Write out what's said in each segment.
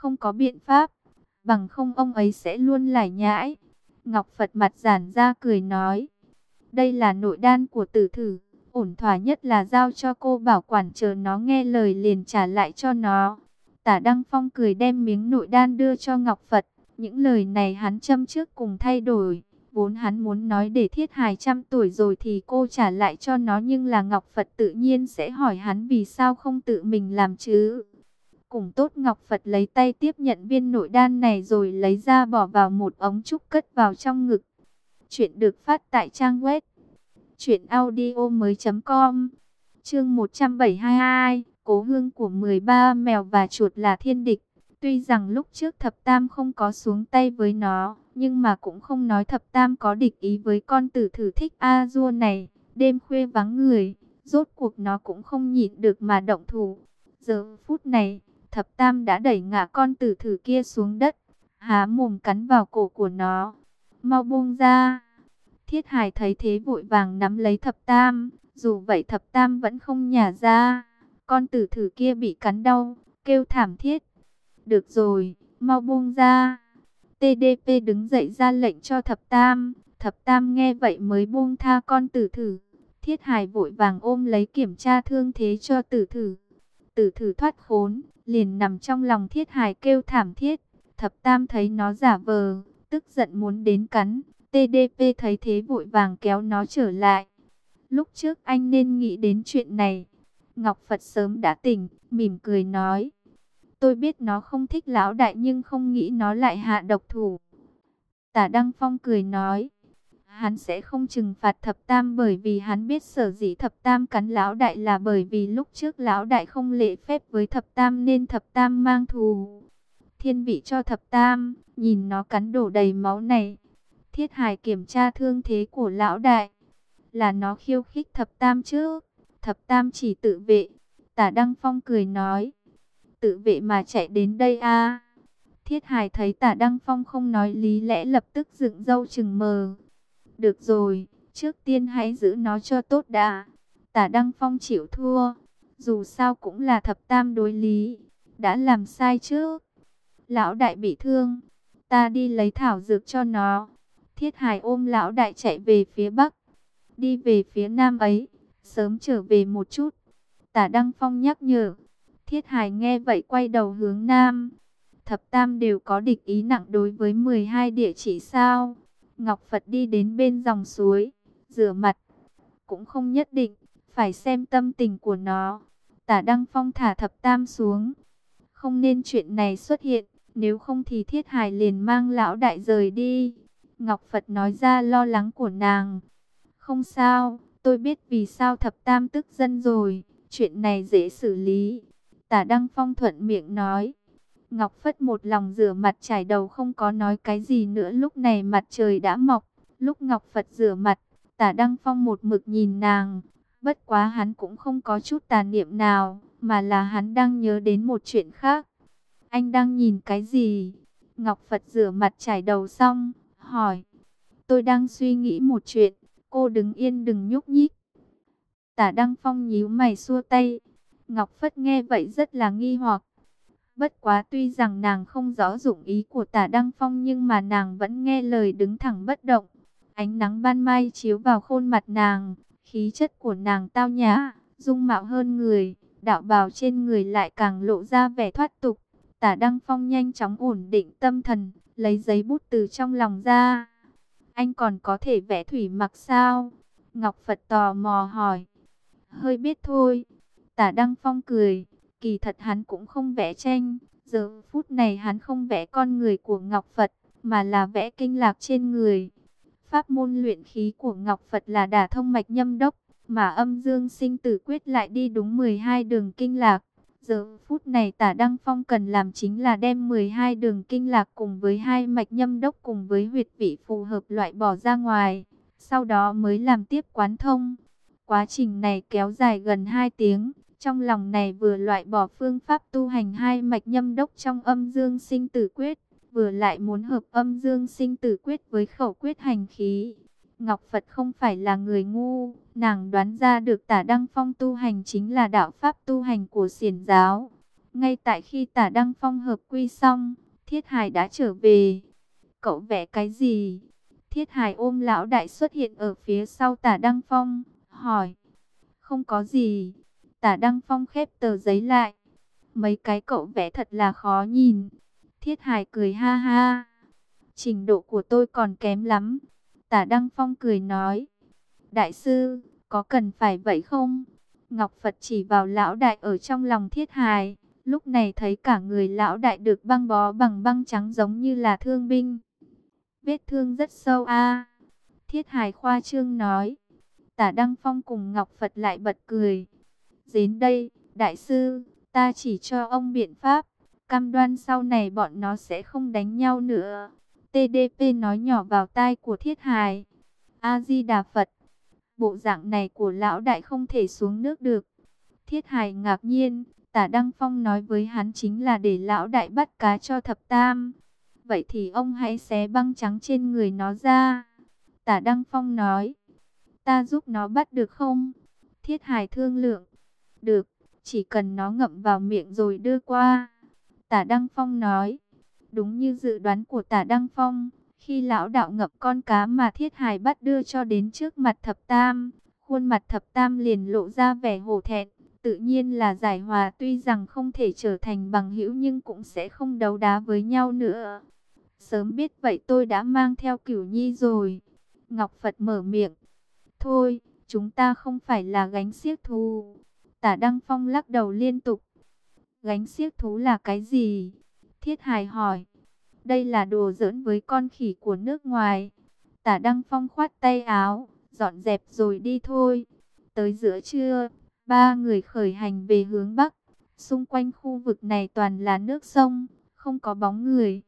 không có biện pháp, bằng không ông ấy sẽ luôn lải nhãi. Ngọc Phật mặt giản ra cười nói, đây là nội đan của tử thử, ổn thỏa nhất là giao cho cô bảo quản chờ nó nghe lời liền trả lại cho nó. Tả Đăng Phong cười đem miếng nội đan đưa cho Ngọc Phật, những lời này hắn châm trước cùng thay đổi. Vốn hắn muốn nói để thiết hài trăm tuổi rồi thì cô trả lại cho nó nhưng là Ngọc Phật tự nhiên sẽ hỏi hắn vì sao không tự mình làm chứ. Cùng tốt Ngọc Phật lấy tay tiếp nhận viên nội đan này rồi lấy ra bỏ vào một ống trúc cất vào trong ngực. Chuyện được phát tại trang web truyệnaudiomoi.com. Chương 172, Cố hương của 13 mèo và chuột là thiên địch. Tuy rằng lúc trước thập tam không có xuống tay với nó, nhưng mà cũng không nói thập tam có địch ý với con tử thử thích A-dua này. Đêm khuya vắng người, rốt cuộc nó cũng không nhịn được mà động thủ. Giờ phút này, thập tam đã đẩy ngã con tử thử kia xuống đất, há mồm cắn vào cổ của nó. Mau buông ra. Thiết Hải thấy thế vội vàng nắm lấy thập tam, dù vậy thập tam vẫn không nhả ra. Con tử thử kia bị cắn đau, kêu thảm thiết. Được rồi, mau buông ra. TDP đứng dậy ra lệnh cho thập tam. Thập tam nghe vậy mới buông tha con tử thử. Thiết Hải vội vàng ôm lấy kiểm tra thương thế cho tử thử. Tử thử thoát khốn, liền nằm trong lòng thiết hài kêu thảm thiết. Thập tam thấy nó giả vờ, tức giận muốn đến cắn. TDP thấy thế vội vàng kéo nó trở lại. Lúc trước anh nên nghĩ đến chuyện này. Ngọc Phật sớm đã tỉnh, mỉm cười nói. Tôi biết nó không thích lão đại nhưng không nghĩ nó lại hạ độc thủ. Tả Đăng Phong cười nói. Hắn sẽ không trừng phạt thập tam bởi vì hắn biết sở dĩ thập tam cắn lão đại là bởi vì lúc trước lão đại không lễ phép với thập tam nên thập tam mang thù. Thiên vị cho thập tam, nhìn nó cắn đổ đầy máu này, Thiết hài kiểm tra thương thế của lão đại. Là nó khiêu khích thập tam chứ. Thập tam chỉ tự vệ. Tả Đăng Phong cười nói. Tự vệ mà chạy đến đây à. Thiết hài thấy tả Đăng Phong không nói lý lẽ lập tức dựng râu chừng mờ. Được rồi, trước tiên hãy giữ nó cho tốt đã. Tả Đăng Phong chịu thua. Dù sao cũng là thập tam đối lý. Đã làm sai chứ. Lão đại bị thương. Ta đi lấy thảo dược cho nó. Thiết Hải ôm lão đại chạy về phía bắc, đi về phía nam ấy, sớm trở về một chút. Tả Đăng Phong nhắc nhở. Thiết Hải nghe vậy quay đầu hướng nam. Thập Tam đều có địch ý nặng đối với 12 địa chỉ sao. Ngọc Phật đi đến bên dòng suối, rửa mặt. Cũng không nhất định, phải xem tâm tình của nó. Tả Đăng Phong thả Thập Tam xuống. Không nên chuyện này xuất hiện, nếu không thì Thiết Hải liền mang lão đại rời đi. Ngọc Phật nói ra lo lắng của nàng. Không sao, tôi biết vì sao thập tam tức dân rồi, chuyện này dễ xử lý. Tả Đăng Phong thuận miệng nói. Ngọc Phất một lòng rửa mặt trải đầu không có nói cái gì nữa lúc này mặt trời đã mọc. Lúc Ngọc Phật rửa mặt, tả Đăng Phong một mực nhìn nàng. Bất quá hắn cũng không có chút tàn niệm nào, mà là hắn đang nhớ đến một chuyện khác. Anh đang nhìn cái gì? Ngọc Phật rửa mặt trải đầu xong, hỏi. Tôi đang suy nghĩ một chuyện, cô đứng yên đừng nhúc nhích. Tả Đăng Phong nhíu mày xua tay. Ngọc Phất nghe vậy rất là nghi hoặc. Bất quá tuy rằng nàng không rõ dụng ý của tả Đăng Phong nhưng mà nàng vẫn nghe lời đứng thẳng bất động. Ánh nắng ban mai chiếu vào khuôn mặt nàng, khí chất của nàng tao nhã, dung mạo hơn người, đạo bào trên người lại càng lộ ra vẻ thoát tục. Tả Đăng Phong nhanh chóng ổn định tâm thần, lấy giấy bút từ trong lòng ra. Anh còn có thể vẽ thủy mặc sao? Ngọc Phật tò mò hỏi. Hơi biết thôi. Tả Đăng Phong cười. Kỳ thật hắn cũng không vẽ tranh. Giờ phút này hắn không vẽ con người của Ngọc Phật, mà là vẽ kinh lạc trên người. Pháp môn luyện khí của Ngọc Phật là đả thông mạch nhâm đốc, mà âm dương sinh tử quyết lại đi đúng 12 đường kinh lạc. Giờ phút này tả Đăng Phong cần làm chính là đem 12 đường kinh lạc cùng với hai mạch nhâm đốc cùng với huyệt vị phù hợp loại bỏ ra ngoài. Sau đó mới làm tiếp quán thông. Quá trình này kéo dài gần 2 tiếng. Trong lòng này vừa loại bỏ phương pháp tu hành hai mạch nhâm đốc trong âm dương sinh tử quyết. Vừa lại muốn hợp âm dương sinh tử quyết với khẩu quyết hành khí. Ngọc Phật không phải là người ngu, nàng đoán ra được tả Đăng Phong tu hành chính là đạo pháp tu hành của xiển giáo. Ngay tại khi tả Đăng Phong hợp quy xong, Thiết Hải đã trở về. Cậu vẽ cái gì? Thiết Hải ôm lão đại xuất hiện ở phía sau tả Đăng Phong, hỏi. Không có gì. Tả Đăng Phong khép tờ giấy lại. Mấy cái cậu vẽ thật là khó nhìn. Thiết Hải cười ha ha. Trình độ của tôi còn kém lắm. Tả Đăng Phong cười nói. Đại sư, có cần phải vậy không? Ngọc Phật chỉ vào lão đại ở trong lòng Thiết Hải. Lúc này thấy cả người lão đại được băng bó bằng băng trắng giống như là thương binh. Vết thương rất sâu a. Thiết Hải khoa trương nói. Tả Đăng Phong cùng Ngọc Phật lại bật cười. Đến đây, đại sư, ta chỉ cho ông biện pháp. Cam đoan sau này bọn nó sẽ không đánh nhau nữa. TDP nói nhỏ vào tai của Thiết hài. A-di-đà Phật. Bộ dạng này của lão đại không thể xuống nước được. Thiết hài ngạc nhiên, Tả Đăng Phong nói với hắn chính là để lão đại bắt cá cho thập tam. Vậy thì ông hãy xé băng trắng trên người nó ra. Tả Đăng Phong nói. Ta giúp nó bắt được không? Thiết hài thương lượng. Được, chỉ cần nó ngậm vào miệng rồi đưa qua. Tả Đăng Phong nói. Đúng như dự đoán của Tả Đăng Phong. Khi lão đạo ngậm con cá mà Thiết Hải bắt đưa cho đến trước mặt thập tam. Khuôn mặt thập tam liền lộ ra vẻ hổ thẹn tự nhiên là giải hòa tuy rằng không thể trở thành bằng hữu nhưng cũng sẽ không đấu đá với nhau nữa. Sớm biết vậy tôi đã mang theo cửu nhi rồi. Ngọc Phật mở miệng. Thôi, chúng ta không phải là gánh xiếc thù. Tả Đăng Phong lắc đầu liên tục. Gánh xiếc thú là cái gì? Thiết Hải hỏi. Đây là đồ giỡn với con khỉ của nước ngoài. Tả Đăng Phong khoát tay áo, dọn dẹp rồi đi thôi. Tới giữa trưa, Ba người khởi hành về hướng Bắc. Xung quanh khu vực này toàn là nước sông, không có bóng người.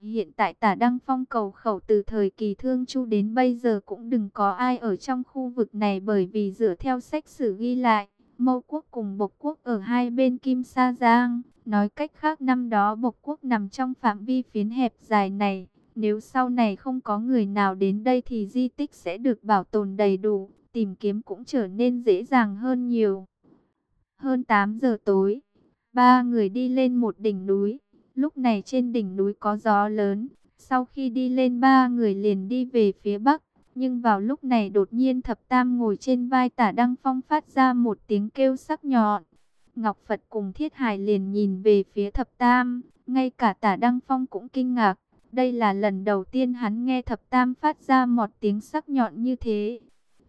Hiện tại tả Đăng Phong cầu khẩu từ thời kỳ thương chu đến bây giờ cũng đừng có ai ở trong khu vực này bởi vì dựa theo sách sử ghi lại, mâu quốc cùng bộc quốc ở hai bên Kim Sa Giang. Nói cách khác năm đó bộc quốc nằm trong phạm vi phiến hẹp dài này. Nếu sau này không có người nào đến đây thì di tích sẽ được bảo tồn đầy đủ tìm kiếm cũng trở nên dễ dàng hơn nhiều. Hơn 8 giờ tối, ba người đi lên một đỉnh núi. Lúc này trên đỉnh núi có gió lớn. Sau khi đi lên ba người liền đi về phía bắc. Nhưng vào lúc này đột nhiên thập tam ngồi trên vai tả Đăng Phong phát ra một tiếng kêu sắc nhọn. Ngọc Phật cùng Thiết Hải liền nhìn về phía thập tam. Ngay cả tả Đăng Phong cũng kinh ngạc. Đây là lần đầu tiên hắn nghe thập tam phát ra một tiếng sắc nhọn như thế.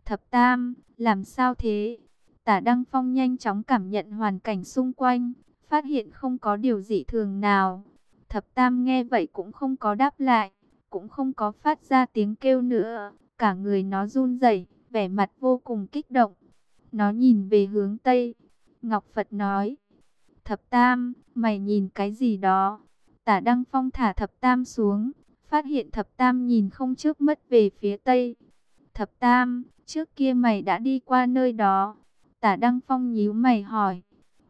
Thập Tam, làm sao thế? Tả Đăng Phong nhanh chóng cảm nhận hoàn cảnh xung quanh, phát hiện không có điều dị thường nào. Thập Tam nghe vậy cũng không có đáp lại, cũng không có phát ra tiếng kêu nữa. Cả người nó run rẩy, vẻ mặt vô cùng kích động. Nó nhìn về hướng Tây. Ngọc Phật nói, Thập Tam, mày nhìn cái gì đó? Tả Đăng Phong thả Thập Tam xuống, phát hiện Thập Tam nhìn không trước mất về phía Tây. Thập Tam, Trước kia mày đã đi qua nơi đó. Tả Đăng Phong nhíu mày hỏi.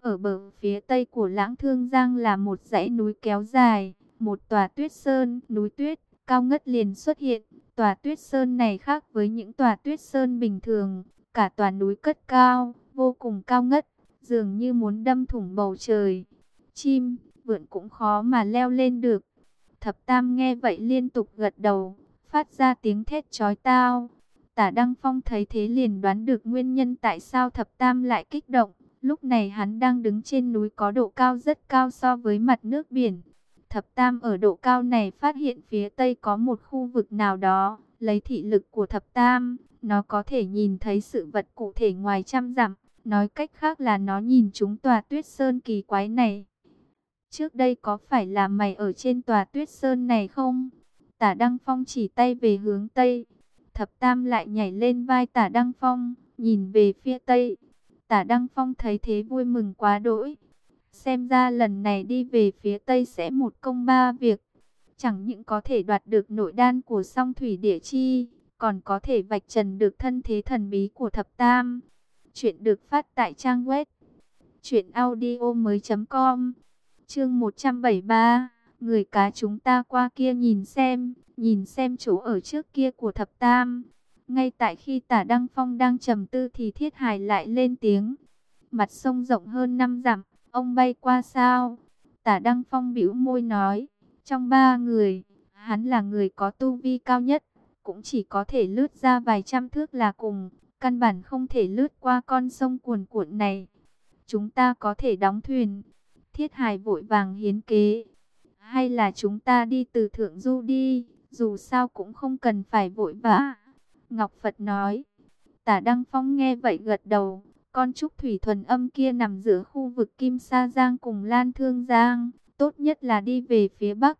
Ở bờ phía tây của Lãng Thương Giang là một dãy núi kéo dài, một tòa tuyết sơn, núi tuyết, cao ngất liền xuất hiện. Tòa tuyết sơn này khác với những tòa tuyết sơn bình thường, cả tòa núi cất cao, vô cùng cao ngất, dường như muốn đâm thủng bầu trời. Chim, vượn cũng khó mà leo lên được. Thập Tam nghe vậy liên tục gật đầu, phát ra tiếng thét chói tao. Tả Đăng Phong thấy thế liền đoán được nguyên nhân tại sao thập tam lại kích động. Lúc này hắn đang đứng trên núi có độ cao rất cao so với mặt nước biển. Thập tam ở độ cao này phát hiện phía tây có một khu vực nào đó. Lấy thị lực của thập tam, nó có thể nhìn thấy sự vật cụ thể ngoài trăm dặm. Nói cách khác là nó nhìn chúng tòa tuyết sơn kỳ quái này. Trước đây có phải là mày ở trên tòa tuyết sơn này không? Tả Đăng Phong chỉ tay về hướng Tây. Thập Tam lại nhảy lên vai Tả Đăng Phong, nhìn về phía tây. Tả Đăng Phong thấy thế vui mừng quá đỗi. Xem ra lần này đi về phía tây sẽ một công ba việc. Chẳng những có thể đoạt được nội đan của song thủy địa chi, còn có thể vạch trần được thân thế thần bí của Thập Tam. Chuyện được phát tại trang web truyệnaudiomoi.com. Chương 173, người cá chúng ta qua kia nhìn xem nhìn xem chỗ ở trước kia của thập tam. Ngay tại khi tả Đăng Phong đang trầm tư thì thiết hài lại lên tiếng. Mặt sông rộng hơn năm dặm, Ông bay qua sao? Tả Đăng Phong bĩu môi nói, trong ba người, hắn là người có tu vi cao nhất, cũng chỉ có thể lướt ra vài trăm thước là cùng, căn bản không thể lướt qua con sông cuồn cuộn này. Chúng ta có thể đóng thuyền. Thiết Hải vội vàng hiến kế. Hay là chúng ta đi từ Thượng Du đi, dù sao cũng không cần phải vội vã. Ngọc Phật nói. Tả Đăng Phong nghe vậy gật đầu. Con trúc thủy thuần âm kia nằm giữa khu vực Kim Sa Giang cùng Lan Thương Giang. Tốt nhất là đi về phía Bắc.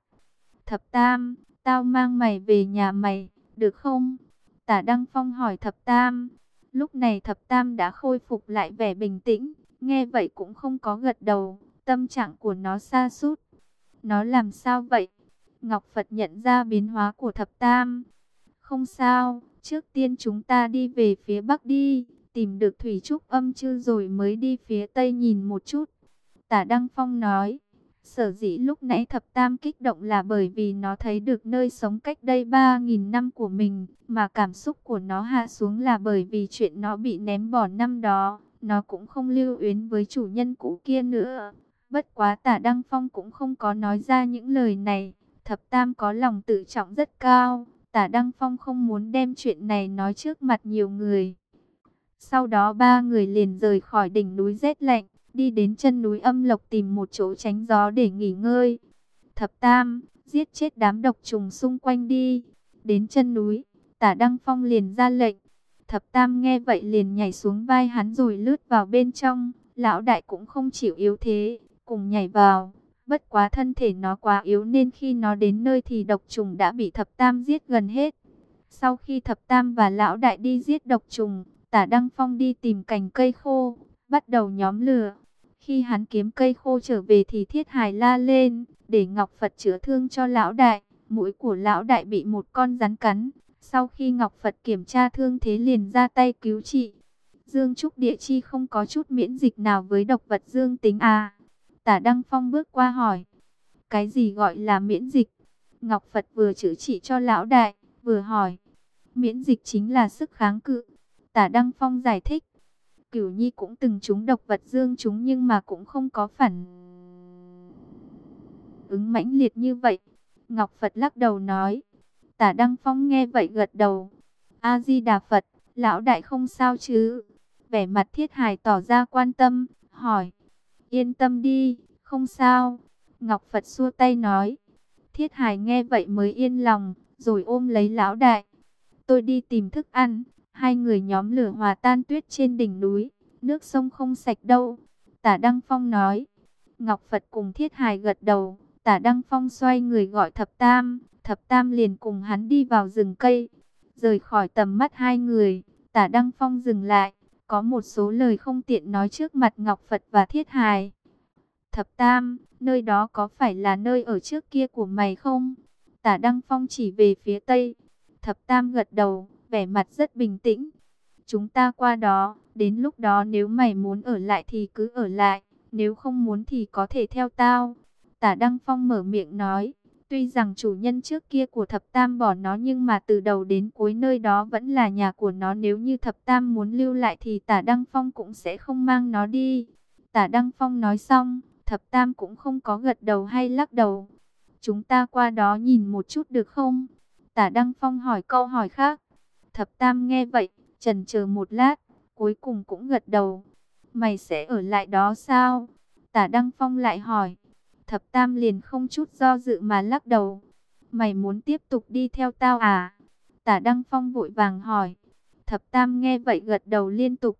Thập Tam, tao mang mày về nhà mày, được không? Tả Đăng Phong hỏi Thập Tam. Lúc này Thập Tam đã khôi phục lại vẻ bình tĩnh. Nghe vậy cũng không có gật đầu. Tâm trạng của nó xa sút Nó làm sao vậy? Ngọc Phật nhận ra biến hóa của Thập Tam. Không sao, trước tiên chúng ta đi về phía Bắc đi tìm được Thủy Trúc âm chư rồi mới đi phía Tây nhìn một chút. Tả Đăng Phong nói, sở dĩ lúc nãy thập tam kích động là bởi vì nó thấy được nơi sống cách đây 3.000 năm của mình, mà cảm xúc của nó hạ xuống là bởi vì chuyện nó bị ném bỏ năm đó, nó cũng không lưu uyến với chủ nhân cũ kia nữa. Bất quá tả Đăng Phong cũng không có nói ra những lời này, thập tam có lòng tự trọng rất cao, tả Đăng Phong không muốn đem chuyện này nói trước mặt nhiều người. Sau đó ba người liền rời khỏi đỉnh núi rét lạnh, đi đến chân núi âm lộc tìm một chỗ tránh gió để nghỉ ngơi. Thập Tam, giết chết đám độc trùng xung quanh đi. Đến chân núi, tả Đăng Phong liền ra lệnh. Thập Tam nghe vậy liền nhảy xuống vai hắn rồi lướt vào bên trong. Lão đại cũng không chịu yếu thế, cùng nhảy vào. Bất quá thân thể nó quá yếu nên khi nó đến nơi thì độc trùng đã bị thập tam giết gần hết. Sau khi thập tam và lão đại đi giết độc trùng, Tả Đăng Phong đi tìm cành cây khô, bắt đầu nhóm lửa. Khi hắn kiếm cây khô trở về thì thiết hài la lên, để Ngọc Phật chữa thương cho lão đại. Mũi của lão đại bị một con rắn cắn. Sau khi Ngọc Phật kiểm tra thương thế liền ra tay cứu trị. Dương Trúc Địa Chi không có chút miễn dịch nào với độc vật dương tính à. Tả Đăng Phong bước qua hỏi. Cái gì gọi là miễn dịch? Ngọc Phật vừa chữa trị cho lão đại, vừa hỏi. Miễn dịch chính là sức kháng cự. Tả Đăng Phong giải thích, Cửu Nhi cũng từng trúng độc vật dương chúng nhưng mà cũng không có phản ứng mãnh liệt như vậy. Ngọc Phật lắc đầu nói, Tả Đăng Phong nghe vậy gật đầu. A-di-đà Phật, lão đại không sao chứ? Vẻ mặt thiết hài tỏ ra quan tâm, hỏi, yên tâm đi, không sao. Ngọc Phật xua tay nói, thiết hài nghe vậy mới yên lòng, rồi ôm lấy lão đại. Tôi đi tìm thức ăn, Hai người nhóm lửa hòa tan tuyết trên đỉnh núi, nước sông không sạch đâu. Tả Đăng Phong nói. Ngọc Phật cùng Thiết Hài gật đầu, Tả Đăng Phong xoay người gọi Thập Tam, Thập Tam liền cùng hắn đi vào rừng cây. Rời khỏi tầm mắt hai người, Tả Đăng Phong dừng lại, có một số lời không tiện nói trước mặt Ngọc Phật và Thiết Hài. Thập Tam, nơi đó có phải là nơi ở trước kia của mày không? Tả Đăng Phong chỉ về phía tây. Thập Tam gật đầu, vẻ mặt rất bình tĩnh. Chúng ta qua đó, đến lúc đó nếu mày muốn ở lại thì cứ ở lại, nếu không muốn thì có thể theo tao. Tả Đăng Phong mở miệng nói, tuy rằng chủ nhân trước kia của Thập Tam bỏ nó nhưng mà từ đầu đến cuối nơi đó vẫn là nhà của nó. Nếu như Thập Tam muốn lưu lại thì Tả Đăng Phong cũng sẽ không mang nó đi. Tả Đăng Phong nói xong, Thập Tam cũng không có gật đầu hay lắc đầu. Chúng ta qua đó nhìn một chút được không? Tả Đăng Phong hỏi câu hỏi khác. Thập Tam nghe vậy, trần chờ một lát, cuối cùng cũng gật đầu. Mày sẽ ở lại đó sao? Tả Đăng Phong lại hỏi. Thập Tam liền không chút do dự mà lắc đầu. Mày muốn tiếp tục đi theo tao à? Tả Đăng Phong vội vàng hỏi. Thập Tam nghe vậy gật đầu liên tục.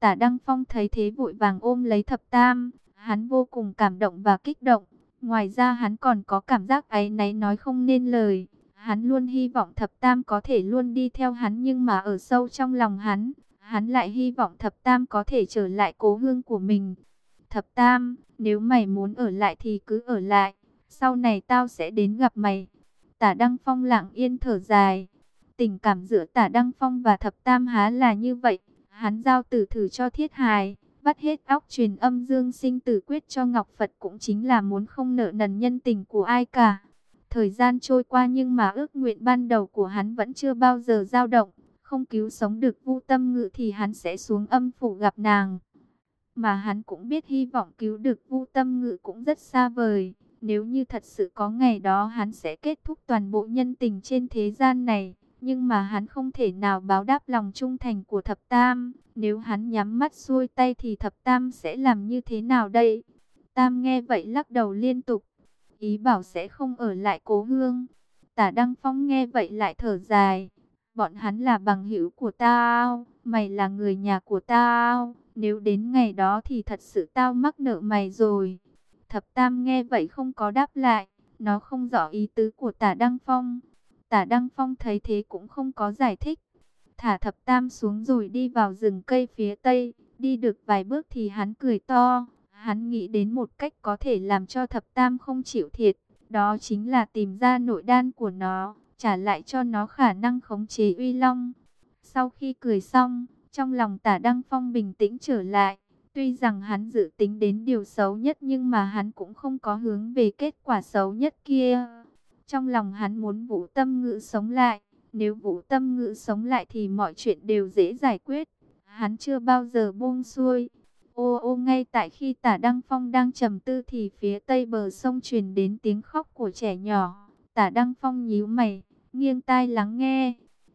Tả Đăng Phong thấy thế vội vàng ôm lấy Thập Tam. Hắn vô cùng cảm động và kích động. Ngoài ra hắn còn có cảm giác ấy náy nói không nên lời. Hắn luôn hy vọng thập tam có thể luôn đi theo hắn nhưng mà ở sâu trong lòng hắn, hắn lại hy vọng thập tam có thể trở lại cố hương của mình. Thập tam, nếu mày muốn ở lại thì cứ ở lại, sau này tao sẽ đến gặp mày. Tả Đăng Phong lặng yên thở dài. Tình cảm giữa Tả Đăng Phong và Thập Tam há là như vậy. Hắn giao tử thử cho thiết hài, bắt hết óc truyền âm dương sinh tử quyết cho Ngọc Phật cũng chính là muốn không nợ nần nhân tình của ai cả. Thời gian trôi qua nhưng mà ước nguyện ban đầu của hắn vẫn chưa bao giờ dao động. Không cứu sống được vu tâm ngự thì hắn sẽ xuống âm phủ gặp nàng. Mà hắn cũng biết hy vọng cứu được Vu Tâm Ngự cũng rất xa vời. Nếu như thật sự có ngày đó hắn sẽ kết thúc toàn bộ nhân tình trên thế gian này. Nhưng mà hắn không thể nào báo đáp lòng trung thành của thập tam. Nếu hắn nhắm mắt xuôi tay thì thập tam sẽ làm như thế nào đây? Tam nghe vậy lắc đầu liên tục. Ý bảo sẽ không ở lại cố hương. Tả Đăng Phong nghe vậy lại thở dài. Bọn hắn là bằng hữu của tao. Mày là người nhà của tao. Nếu đến ngày đó thì thật sự tao mắc nợ mày rồi. Thập Tam nghe vậy không có đáp lại. Nó không rõ ý tứ của tả Đăng Phong. Tả Đăng Phong thấy thế cũng không có giải thích. Thả Thập Tam xuống rồi đi vào rừng cây phía tây. Đi được vài bước thì hắn cười to. Hắn nghĩ đến một cách có thể làm cho Thập Tam không chịu thiệt. Đó chính là tìm ra nội đan của nó. Trả lại cho nó khả năng khống chế uy long. Sau khi cười xong, trong lòng tả Đăng Phong bình tĩnh trở lại. Tuy rằng hắn dự tính đến điều xấu nhất nhưng mà hắn cũng không có hướng về kết quả xấu nhất kia. Trong lòng hắn muốn vũ tâm ngữ sống lại. Nếu vũ tâm ngữ sống lại thì mọi chuyện đều dễ giải quyết. Hắn chưa bao giờ buông xuôi. Ô ô ngay tại khi tả Đăng Phong đang trầm tư thì phía tây bờ sông truyền đến tiếng khóc của trẻ nhỏ. Tả Đăng Phong nhíu mày, nghiêng tai lắng nghe.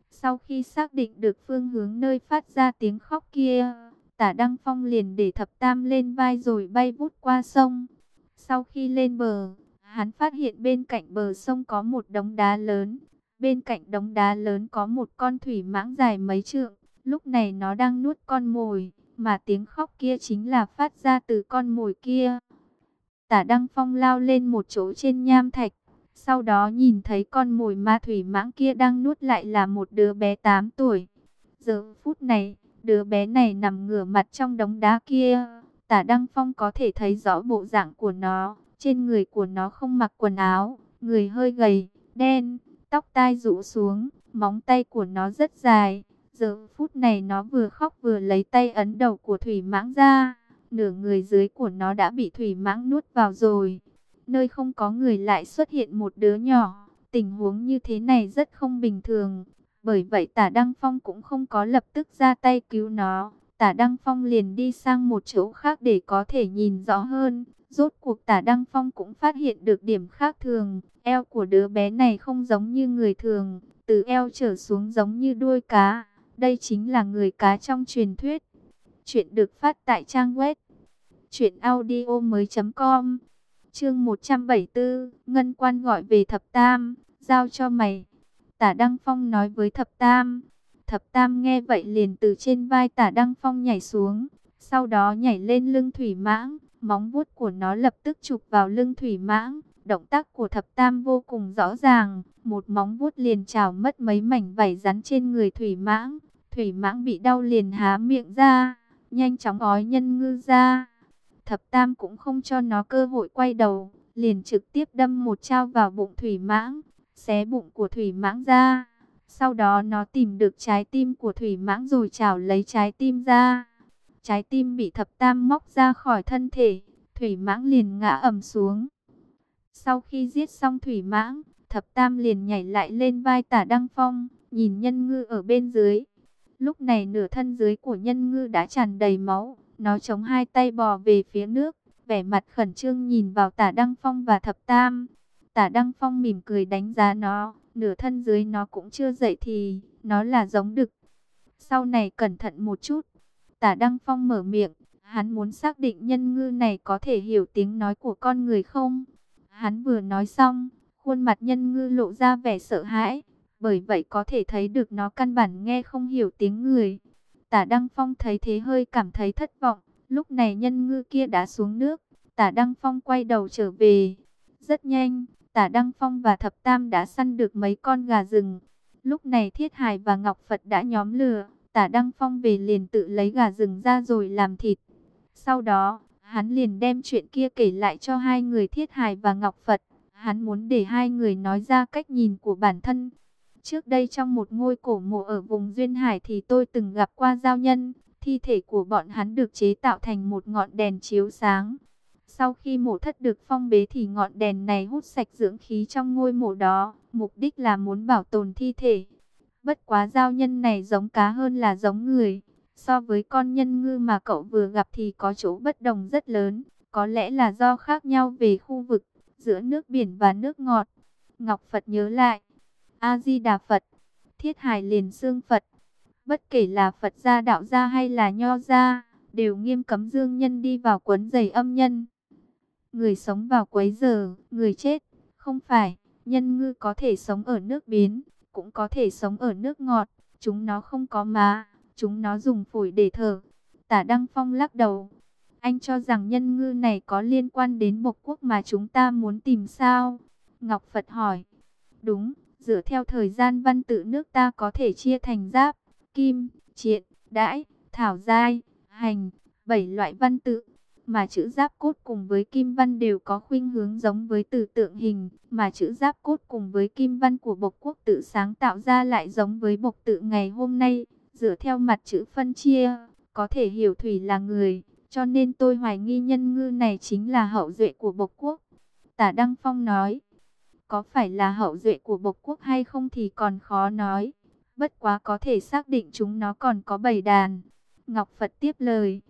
Sau khi xác định được phương hướng nơi phát ra tiếng khóc kia, tả Đăng Phong liền để thập tam lên vai rồi bay vút qua sông. Sau khi lên bờ, hắn phát hiện bên cạnh bờ sông có một đống đá lớn. Bên cạnh đống đá lớn có một con thủy mãng dài mấy trượng. Lúc này nó đang nuốt con mồi, mà tiếng khóc kia chính là phát ra từ con mồi kia. Tả Đăng Phong lao lên một chỗ trên nham thạch, sau đó nhìn thấy con mồi ma thủy mãng kia đang nuốt lại là một đứa bé 8 tuổi. Giờ phút này, đứa bé này nằm ngửa mặt trong đống đá kia. Tả Đăng Phong có thể thấy rõ bộ dạng của nó. Trên người của nó không mặc quần áo, người hơi gầy, đen, tóc tai rũ xuống, móng tay của nó rất dài. Giờ phút này nó vừa khóc vừa lấy tay ấn đầu của thủy mãng ra. Nửa người dưới của nó đã bị thủy mãng nuốt vào rồi nơi không có người lại xuất hiện một đứa nhỏ. Tình huống như thế này rất không bình thường. Bởi vậy tả Đăng Phong cũng không có lập tức ra tay cứu nó. Tả Đăng Phong liền đi sang một chỗ khác để có thể nhìn rõ hơn. Rốt cuộc tả Đăng Phong cũng phát hiện được điểm khác thường. Eo của đứa bé này không giống như người thường. Từ eo trở xuống giống như đuôi cá. Đây chính là người cá trong truyền thuyết. Chuyện được phát tại trang web. chuyệnaudio mới.com Chương 174, Ngân Quan gọi về Thập Tam, giao cho mày. Tả Đăng Phong nói với Thập Tam. Thập Tam nghe vậy liền từ trên vai Tả Đăng Phong nhảy xuống, sau đó nhảy lên lưng Thủy Mãng, móng vuốt của nó lập tức chụp vào lưng Thủy Mãng. Động tác của Thập Tam vô cùng rõ ràng, một móng vuốt liền trào mất mấy mảnh vảy rắn trên người Thủy Mãng. Thủy Mãng bị đau liền há miệng ra, nhanh chóng ói nhân ngư ra. Thập Tam cũng không cho nó cơ hội quay đầu, liền trực tiếp đâm một trao vào bụng Thủy Mãng, xé bụng của Thủy Mãng ra. Sau đó nó tìm được trái tim của Thủy Mãng rồi chảo lấy trái tim ra. Trái tim bị Thập Tam móc ra khỏi thân thể, Thủy Mãng liền ngã ầm xuống. Sau khi giết xong Thủy Mãng, Thập Tam liền nhảy lại lên vai Tả Đăng Phong, nhìn nhân ngư ở bên dưới. Lúc này nửa thân dưới của nhân ngư đã tràn đầy máu, nó chống hai tay bò về phía nước, vẻ mặt khẩn trương nhìn vào tả Đăng Phong và Thập Tam. Tả Đăng Phong mỉm cười đánh giá nó, nửa thân dưới nó cũng chưa dậy thì, nó là giống đực. Sau này cẩn thận một chút. Tả Đăng Phong mở miệng, hắn muốn xác định nhân ngư này có thể hiểu tiếng nói của con người không. Hắn vừa nói xong, khuôn mặt nhân ngư lộ ra vẻ sợ hãi, bởi vậy có thể thấy được nó căn bản nghe không hiểu tiếng người. Tả Đăng Phong thấy thế hơi cảm thấy thất vọng. Lúc này nhân ngư kia đã xuống nước. Tả Đăng Phong quay đầu trở về. Rất nhanh, Tả Đăng Phong và Thập Tam đã săn được mấy con gà rừng. Lúc này Thiết Hải và Ngọc Phật đã nhóm lửa. Tả Đăng Phong về liền tự lấy gà rừng ra rồi làm thịt. Sau đó, hắn liền đem chuyện kia kể lại cho hai người Thiết Hải và Ngọc Phật. Hắn muốn để hai người nói ra cách nhìn của bản thân. Trước đây trong một ngôi cổ mộ ở vùng Duyên Hải thì tôi từng gặp qua giao nhân. Thi thể của bọn hắn được chế tạo thành một ngọn đèn chiếu sáng. Sau khi mộ thất được phong bế thì ngọn đèn này hút sạch dưỡng khí trong ngôi mộ đó. Mục đích là muốn bảo tồn thi thể. Bất quá giao nhân này giống cá hơn là giống người. So với con nhân ngư mà cậu vừa gặp thì có chỗ bất đồng rất lớn, có lẽ là do khác nhau về khu vực giữa nước biển và nước ngọt. Ngọc Phật nhớ lại, A-di-đà Phật, Thiết Hải liền xương Phật, bất kể là Phật gia đạo gia hay là nho gia, đều nghiêm cấm dương nhân đi vào quấn giày âm nhân. Người sống vào quấy giờ, người chết, không phải, nhân ngư có thể sống ở nước biến, cũng có thể sống ở nước ngọt, chúng nó không có má, chúng nó dùng phổi để thở. Tả Đăng Phong lắc đầu, anh cho rằng nhân ngư này có liên quan đến Bộc Quốc mà chúng ta muốn tìm sao? Ngọc Phật hỏi, đúng, dựa theo thời gian văn tự nước ta có thể chia thành giáp, kim, triện, đãi, thảo giai, hành, bảy loại văn tự, mà chữ giáp cốt cùng với kim văn đều có khuynh hướng giống với từ tượng hình, mà chữ giáp cốt cùng với kim văn của bộc quốc tự sáng tạo ra lại giống với bộc tự ngày hôm nay, dựa theo mặt chữ phân chia, có thể hiểu thủy là người, cho nên tôi hoài nghi nhân ngư này chính là hậu duệ của bộc quốc. Tả Đăng Phong nói, có phải là hậu duệ của bộc quốc hay không thì còn khó nói, bất quá có thể xác định chúng nó còn có bầy đàn. Ngọc Phật tiếp lời,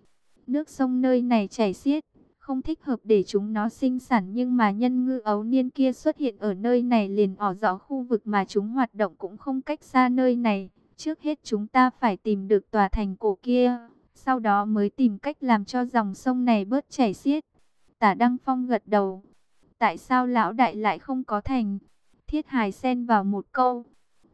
nước sông nơi này chảy xiết, không thích hợp để chúng nó sinh sản nhưng mà nhân ngư ấu niên kia xuất hiện ở nơi này liền ỏ rõ khu vực mà chúng hoạt động cũng không cách xa nơi này. Trước hết chúng ta phải tìm được tòa thành cổ kia, sau đó mới tìm cách làm cho dòng sông này bớt chảy xiết. Tả Đăng Phong gật đầu. Tại sao lão đại lại không có thành? Thiết Hải xen vào một câu.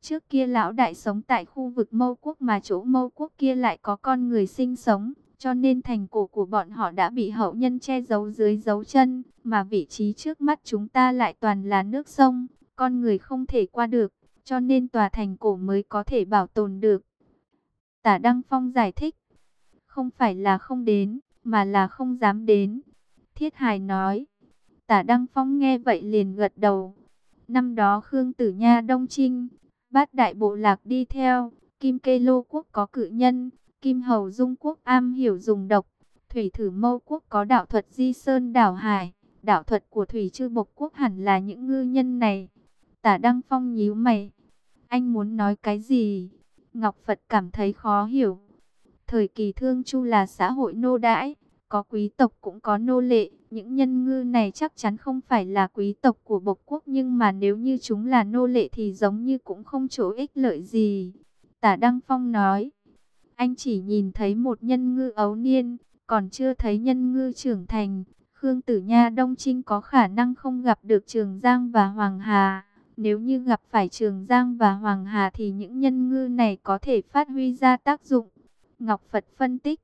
Trước kia lão đại sống tại khu vực mâu quốc mà chỗ mâu quốc kia lại có con người sinh sống. Cho nên thành cổ của bọn họ đã bị hậu nhân che giấu dưới dấu chân. Mà vị trí trước mắt chúng ta lại toàn là nước sông. Con người không thể qua được. Cho nên tòa thành cổ mới có thể bảo tồn được. Tả Đăng Phong giải thích. Không phải là không đến, mà là không dám đến. Thiết Hải nói. Tả Đăng Phong nghe vậy liền gật đầu. Năm đó Khương Tử Nha Đông Trinh, bát đại bộ lạc đi theo, Kim Kê Lô Quốc có cự nhân, Kim Hầu Dung Quốc am hiểu dùng độc, Thủy Thử Mâu Quốc có đạo thuật di sơn đảo hải, đạo thuật của Thủy Chư Bộc Quốc hẳn là những ngư nhân này. Tả Đăng Phong nhíu mày, anh muốn nói cái gì? Ngọc Phật cảm thấy khó hiểu. Thời kỳ thương chu là xã hội nô đãi, có quý tộc cũng có nô lệ. Những nhân ngư này chắc chắn không phải là quý tộc của bộc quốc nhưng mà nếu như chúng là nô lệ thì giống như cũng không chỗ ích lợi gì. Tả Đăng Phong nói, anh chỉ nhìn thấy một nhân ngư ấu niên, còn chưa thấy nhân ngư trưởng thành. Khương Tử Nha Đông Trinh có khả năng không gặp được Trường Giang và Hoàng Hà. Nếu như gặp phải Trường Giang và Hoàng Hà thì những nhân ngư này có thể phát huy ra tác dụng. Ngọc Phật phân tích.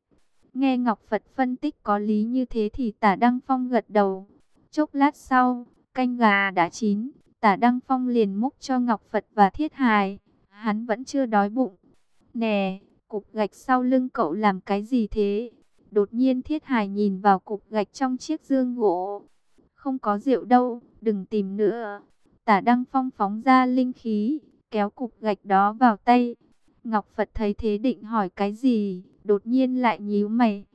Nghe Ngọc Phật phân tích có lý như thế thì tả Đăng Phong gật đầu. Chốc lát sau, canh gà đã chín. Tả Đăng Phong liền múc cho Ngọc Phật và Thiết Hài. Hắn vẫn chưa đói bụng. Nè, cục gạch sau lưng cậu làm cái gì thế? Đột nhiên Thiết Hài nhìn vào cục gạch trong chiếc dương gỗ. Không có rượu đâu, đừng tìm nữa. Tả Đăng Phong phóng ra linh khí, kéo cục gạch đó vào tay. Ngọc Phật thấy thế định hỏi cái gì, đột nhiên lại nhíu mày.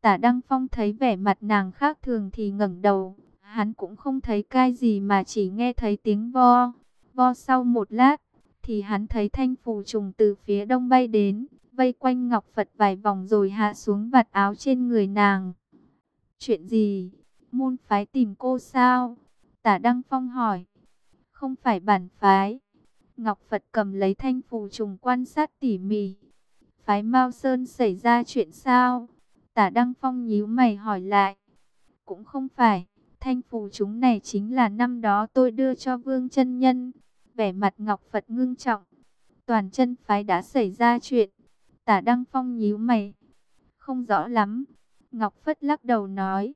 Tả Đăng Phong thấy vẻ mặt nàng khác thường thì ngẩng đầu. Hắn cũng không thấy cái gì mà chỉ nghe thấy tiếng vo. Vo sau một lát, thì hắn thấy thanh phù trùng từ phía đông bay đến, vây quanh Ngọc Phật vài vòng rồi hạ xuống vạt áo trên người nàng. Chuyện gì? Môn phái tìm cô sao? Tả Đăng Phong hỏi. Không phải bản phái. Ngọc Phật cầm lấy thanh phù trùng quan sát tỉ mỉ. Phái Mao Sơn xảy ra chuyện sao? Tả Đăng Phong nhíu mày hỏi lại. Cũng không phải, thanh phù chúng này chính là năm đó tôi đưa cho Vương chân Nhân. Vẻ mặt Ngọc Phật ngưng trọng. Toàn chân phái đã xảy ra chuyện. Tả Đăng Phong nhíu mày. Không rõ lắm. Ngọc Phất lắc đầu nói.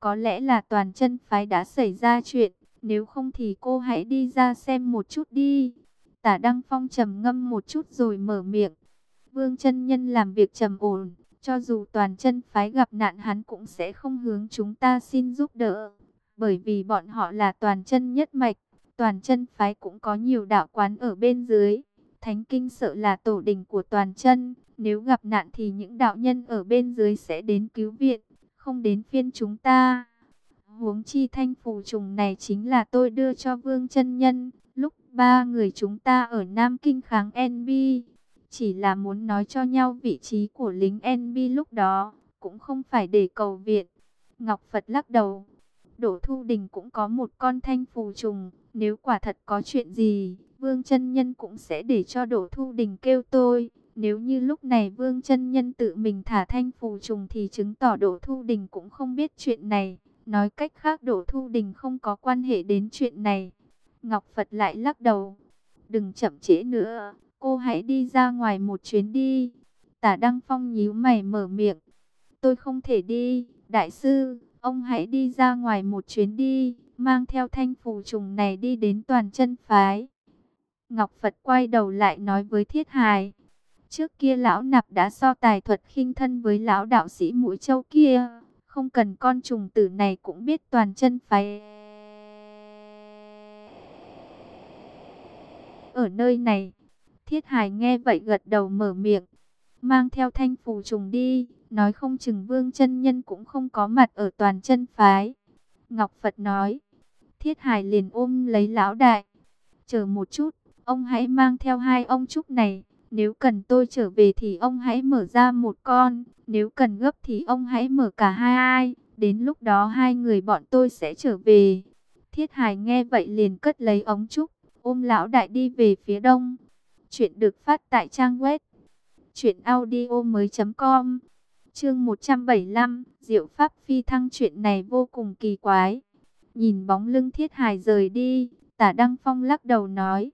Có lẽ là toàn chân phái đã xảy ra chuyện. Nếu không thì cô hãy đi ra xem một chút đi. Tả Đăng Phong trầm ngâm một chút rồi mở miệng. Vương chân Nhân làm việc trầm ổn, cho dù toàn chân phái gặp nạn hắn cũng sẽ không hướng chúng ta xin giúp đỡ, bởi vì bọn họ là toàn chân nhất mạch, toàn chân phái cũng có nhiều đạo quán ở bên dưới. Thánh kinh sợ là tổ đình của toàn chân, nếu gặp nạn thì những đạo nhân ở bên dưới sẽ đến cứu viện, không đến phiên chúng ta. Huống chi thanh phù trùng này chính là tôi đưa cho Vương chân Nhân, lúc ba người chúng ta ở Nam Kinh kháng NB chỉ là muốn nói cho nhau vị trí của lính NB lúc đó, cũng không phải để cầu viện. Ngọc Phật lắc đầu, Đỗ Thu Đình cũng có một con thanh phù trùng, nếu quả thật có chuyện gì, Vương chân Nhân cũng sẽ để cho Đỗ Thu Đình kêu tôi. Nếu như lúc này Vương chân Nhân tự mình thả thanh phù trùng thì chứng tỏ Đỗ Thu Đình cũng không biết chuyện này. Nói cách khác Đỗ Thu Đình không có quan hệ đến chuyện này. Ngọc Phật lại lắc đầu. Đừng chậm trễ nữa, cô hãy đi ra ngoài một chuyến đi. Tả Đăng Phong nhíu mày mở miệng. Tôi không thể đi, đại sư, ông hãy đi ra ngoài một chuyến đi, mang theo thanh phù trùng này đi đến toàn chân phái. Ngọc Phật quay đầu lại nói với Thiết Hài. Trước kia lão nạp đã so tài thuật khinh thân với lão đạo sĩ mũi châu kia. Không cần con trùng tử này cũng biết toàn chân phái. Ở nơi này, Thiết Hải nghe vậy gật đầu mở miệng. Mang theo thanh phù trùng đi, nói không chừng vương chân nhân cũng không có mặt ở toàn chân phái. Ngọc Phật nói, Thiết Hải liền ôm lấy lão đại. Chờ một chút, ông hãy mang theo hai ông trúc này. Nếu cần tôi trở về thì ông hãy mở ra một con, nếu cần gấp thì ông hãy mở cả hai ai. Đến lúc đó hai người bọn tôi sẽ trở về. Thiết Hải nghe vậy liền cất lấy ống trúc, ôm lão đại đi về phía đông. Chuyện được phát tại trang web truyệnaudiomoi.com. Chương 175, Diệu pháp phi thăng chuyện này vô cùng kỳ quái. Nhìn bóng lưng Thiết Hải rời đi, Tả Đăng Phong lắc đầu nói: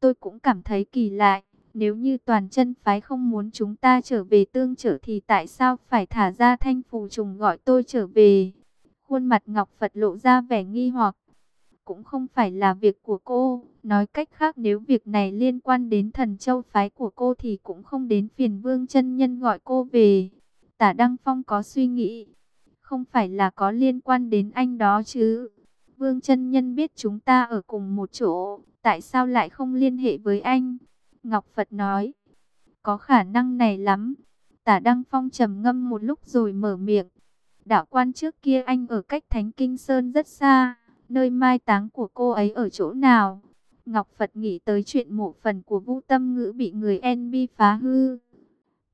"Tôi cũng cảm thấy kỳ lạ, nếu như toàn chân phái không muốn chúng ta trở về tương trở thì tại sao phải thả ra thanh phù trùng gọi tôi trở về?" Khuôn mặt Ngọc Phật lộ ra vẻ nghi hoặc. Cũng không phải là việc của cô, nói cách khác nếu việc này liên quan đến thần châu phái của cô thì cũng không đến phiền vương chân nhân gọi cô về. Tả Đăng Phong có suy nghĩ, không phải là có liên quan đến anh đó chứ. Vương chân nhân biết chúng ta ở cùng một chỗ, tại sao lại không liên hệ với anh? Ngọc Phật nói, có khả năng này lắm. Tả Đăng Phong trầm ngâm một lúc rồi mở miệng. Đạo quan trước kia anh ở cách Thánh Kinh Sơn rất xa, nơi mai táng của cô ấy ở chỗ nào? Ngọc Phật nghĩ tới chuyện mộ phần của Vũ Tâm Ngữ bị người NB phá hư.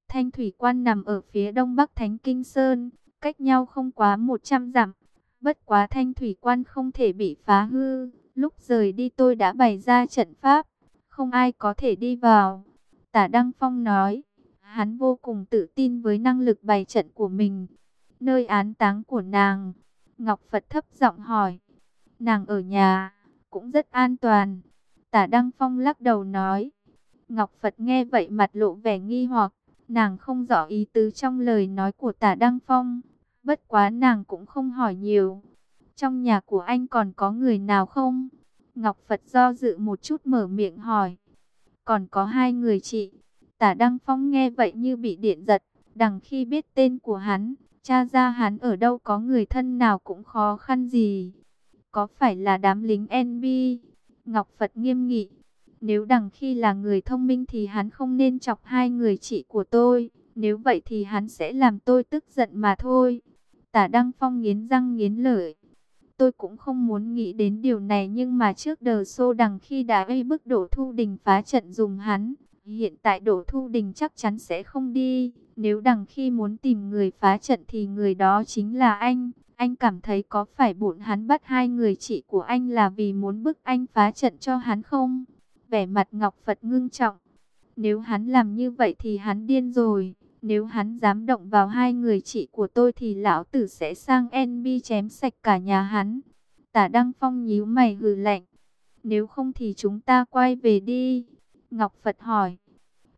Thanh Thủy Quan nằm ở phía đông bắc Thánh Kinh Sơn, cách nhau không quá 100 dặm. Bất quá Thanh Thủy Quan không thể bị phá hư. Lúc rời đi tôi đã bày ra trận pháp, không ai có thể đi vào. Tả Đăng Phong nói, hắn vô cùng tự tin với năng lực bày trận của mình. Nơi án táng của nàng, Ngọc Phật thấp giọng hỏi, nàng ở nhà, cũng rất an toàn. Tả Đăng Phong lắc đầu nói, Ngọc Phật nghe vậy mặt lộ vẻ nghi hoặc, nàng không rõ ý tứ trong lời nói của tả Đăng Phong. Bất quá nàng cũng không hỏi nhiều. Trong nhà của anh còn có người nào không? Ngọc Phật do dự một chút mở miệng hỏi. Còn có hai người chị. Tả Đăng Phong nghe vậy như bị điện giật. Đằng khi biết tên của hắn, cha ra hắn ở đâu có người thân nào cũng khó khăn gì. Có phải là đám lính NB? Ngọc Phật nghiêm nghị. Nếu đằng khi là người thông minh thì hắn không nên chọc hai người chị của tôi. Nếu vậy thì hắn sẽ làm tôi tức giận mà thôi. Tả Đăng Phong nghiến răng nghiến lợi. Tôi cũng không muốn nghĩ đến điều này nhưng mà trước đờ xô đằng khi đã gây bức đổ thu đình phá trận dùng hắn. Hiện tại đổ thu đình chắc chắn sẽ không đi. Nếu đằng khi muốn tìm người phá trận thì người đó chính là anh. Anh cảm thấy có phải bọn hắn bắt hai người chị của anh là vì muốn bức anh phá trận cho hắn không? Vẻ mặt Ngọc Phật ngưng trọng. Nếu hắn làm như vậy thì hắn điên rồi. Nếu hắn dám động vào hai người chị của tôi thì lão tử sẽ sang NB chém sạch cả nhà hắn. Tả Đăng Phong nhíu mày hừ lạnh. Nếu không thì chúng ta quay về đi. Ngọc Phật hỏi.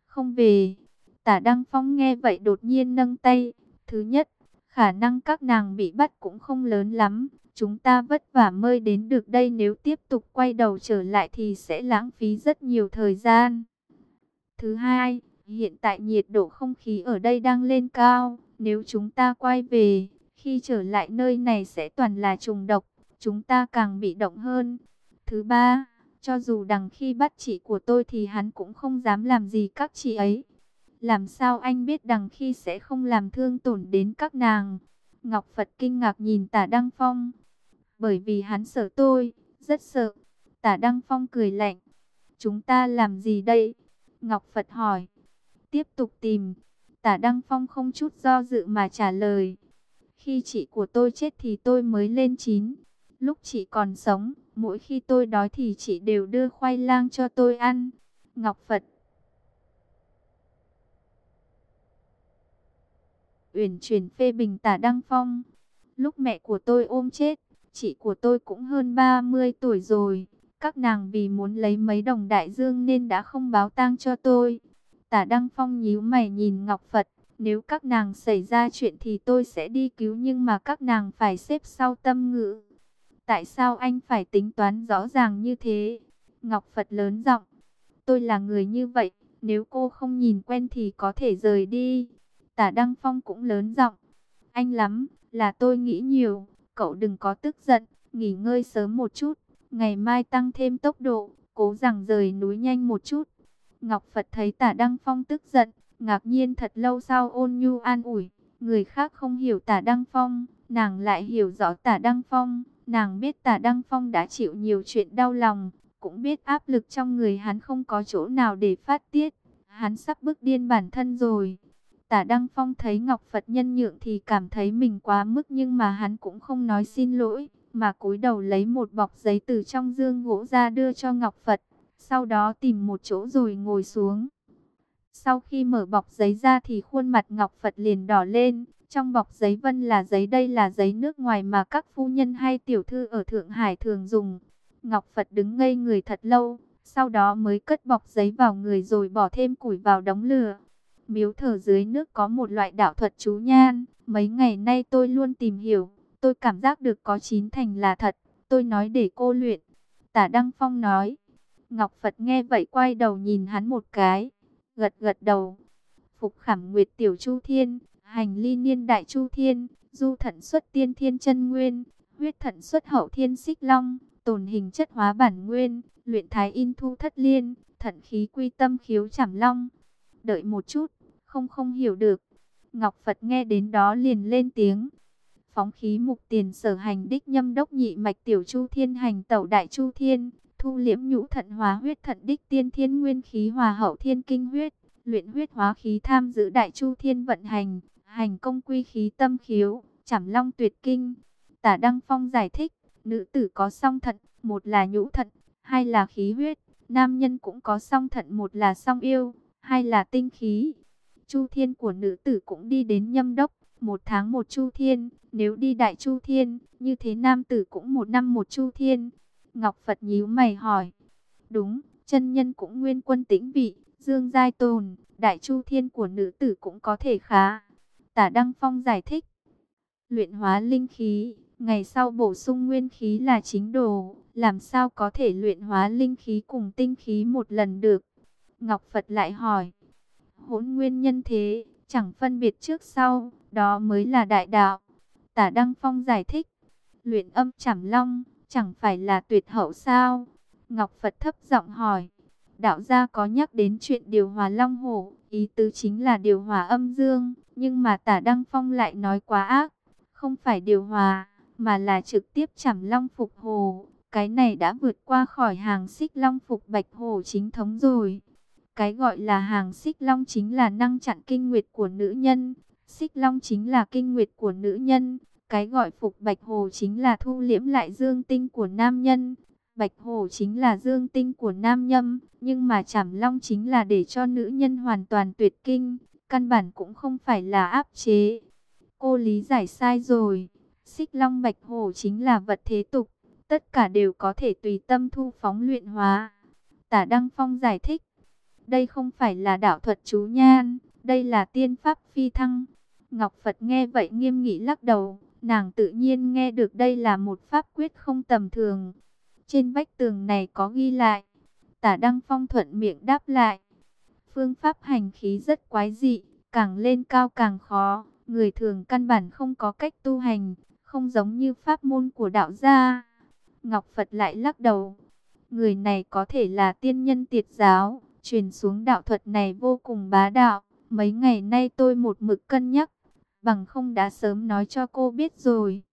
Không về. Tả Đăng Phong nghe vậy đột nhiên nâng tay. Thứ nhất, khả năng các nàng bị bắt cũng không lớn lắm. Chúng ta vất vả mới đến được đây nếu tiếp tục quay đầu trở lại thì sẽ lãng phí rất nhiều thời gian. Thứ hai, hiện tại nhiệt độ không khí ở đây đang lên cao. Nếu chúng ta quay về, khi trở lại nơi này sẽ toàn là trùng độc, chúng ta càng bị động hơn. Thứ ba, cho dù đằng khi bắt chị của tôi thì hắn cũng không dám làm gì các chị ấy. Làm sao anh biết đằng khi sẽ không làm thương tổn đến các nàng? Ngọc Phật kinh ngạc nhìn tả Đăng Phong bởi vì hắn sợ tôi, rất sợ. Tả Đăng Phong cười lạnh. Chúng ta làm gì đây? Ngọc Phật hỏi. tiếp tục tìm. Tả Đăng Phong không chút do dự mà trả lời. Khi chị của tôi chết thì tôi mới lên chín. Lúc chị còn sống, mỗi khi tôi đói thì chị đều đưa khoai lang cho tôi ăn. Ngọc Phật Uyển chuyển phê bình tả Đăng Phong. Lúc mẹ của tôi ôm chết, chị của tôi cũng hơn 30 tuổi rồi. Các nàng vì muốn lấy mấy đồng đại dương nên đã không báo tang cho tôi. Tả Đăng Phong nhíu mày nhìn Ngọc Phật. Nếu các nàng xảy ra chuyện thì tôi sẽ đi cứu nhưng mà các nàng phải xếp sau tâm ngữ. Tại sao anh phải tính toán rõ ràng như thế? Ngọc Phật lớn giọng. Tôi là người như vậy, nếu cô không nhìn quen thì có thể rời đi. Tả Đăng Phong cũng lớn giọng. Anh lắm, là tôi nghĩ nhiều, cậu đừng có tức giận, nghỉ ngơi sớm một chút. Ngày mai tăng thêm tốc độ, cố rằng rời núi nhanh một chút. Ngọc Phật thấy tả Đăng Phong tức giận, ngạc nhiên thật lâu sau ôn nhu an ủi. Người khác không hiểu tả Đăng Phong, nàng lại hiểu rõ tả Đăng Phong. Nàng biết tả Đăng Phong đã chịu nhiều chuyện đau lòng, cũng biết áp lực trong người hắn không có chỗ nào để phát tiết. Hắn sắp bước điên bản thân rồi. Tả Đăng Phong thấy Ngọc Phật nhân nhượng thì cảm thấy mình quá mức nhưng mà hắn cũng không nói xin lỗi, mà cúi đầu lấy một bọc giấy từ trong dương gỗ ra đưa cho Ngọc Phật, sau đó tìm một chỗ rồi ngồi xuống. Sau khi mở bọc giấy ra thì khuôn mặt Ngọc Phật liền đỏ lên, trong bọc giấy vân là giấy đây là giấy nước ngoài mà các phu nhân hay tiểu thư ở Thượng Hải thường dùng. Ngọc Phật đứng ngây người thật lâu, sau đó mới cất bọc giấy vào người rồi bỏ thêm củi vào đống lửa. Miếu thờ dưới nước có một loại đạo thuật chú nhan, mấy ngày nay tôi luôn tìm hiểu, tôi cảm giác được có chín thành là thật, tôi nói để cô luyện. Tả Đăng Phong nói, Ngọc Phật nghe vậy quay đầu nhìn hắn một cái, gật gật đầu. Phục khảm nguyệt tiểu chu thiên, hành ly niên đại chu thiên, du thận xuất tiên thiên chân nguyên, huyết thận xuất hậu thiên xích long, tồn hình chất hóa bản nguyên, luyện thái in thu thất liên, thận khí quy tâm khiếu chảm long. Đợi một chút, không không hiểu được. Ngọc Phật nghe đến đó liền lên tiếng. Phóng khí mục tiền sở hành đích nhâm đốc nhị mạch tiểu chu thiên hành tẩu đại chu thiên, thu liễm nhũ thận hóa huyết thận đích tiên thiên nguyên khí hòa hậu thiên kinh huyết, luyện huyết hóa khí tham giữ đại chu thiên vận hành, hành công quy khí tâm khiếu, chảm long tuyệt kinh. Tả Đăng Phong giải thích, nữ tử có song thận, một là nhũ thận, hai là khí huyết, nam nhân cũng có song thận một là song yêu, hai là tinh khí. Chu thiên của nữ tử cũng đi đến nhâm đốc, một tháng một chu thiên, nếu đi đại chu thiên, như thế nam tử cũng một năm một chu thiên. Ngọc Phật nhíu mày hỏi, đúng, chân nhân cũng nguyên quân tĩnh vị, dương giai tồn, đại chu thiên của nữ tử cũng có thể khá. Tả Đăng Phong giải thích, luyện hóa linh khí, ngày sau bổ sung nguyên khí là chính đồ, làm sao có thể luyện hóa linh khí cùng tinh khí một lần được. Ngọc Phật lại hỏi, hỗn nguyên nhân thế, chẳng phân biệt trước sau, đó mới là đại đạo. Tả Đăng Phong giải thích, luyện âm chảm long, chẳng phải là tuyệt hậu sao? Ngọc Phật thấp giọng hỏi, đạo gia có nhắc đến chuyện điều hòa long hổ, ý tứ chính là điều hòa âm dương, nhưng mà tả Đăng Phong lại nói quá ác, không phải điều hòa, mà là trực tiếp chảm long phục hồ. Cái này đã vượt qua khỏi hàng xích long phục bạch hồ chính thống rồi. Cái gọi là hàng xích long chính là năng chặn kinh nguyệt của nữ nhân. Xích long chính là kinh nguyệt của nữ nhân. Cái gọi phục bạch hồ chính là thu liễm lại dương tinh của nam nhân. Bạch hồ chính là dương tinh của nam nhâm. Nhưng mà chảm long chính là để cho nữ nhân hoàn toàn tuyệt kinh. Căn bản cũng không phải là áp chế. Cô lý giải sai rồi. Xích long bạch hồ chính là vật thế tục. Tất cả đều có thể tùy tâm thu phóng luyện hóa. Tả Đăng Phong giải thích. Đây không phải là đạo thuật chú nhan, đây là tiên pháp phi thăng. Ngọc Phật nghe vậy nghiêm nghị lắc đầu, nàng tự nhiên nghe được đây là một pháp quyết không tầm thường. Trên vách tường này có ghi lại, tả Đăng Phong thuận miệng đáp lại. Phương pháp hành khí rất quái dị, càng lên cao càng khó, người thường căn bản không có cách tu hành, không giống như pháp môn của đạo gia. Ngọc Phật lại lắc đầu, người này có thể là tiên nhân tiệt giáo, truyền xuống đạo thuật này vô cùng bá đạo. Mấy ngày nay tôi một mực cân nhắc, bằng không đã sớm nói cho cô biết rồi.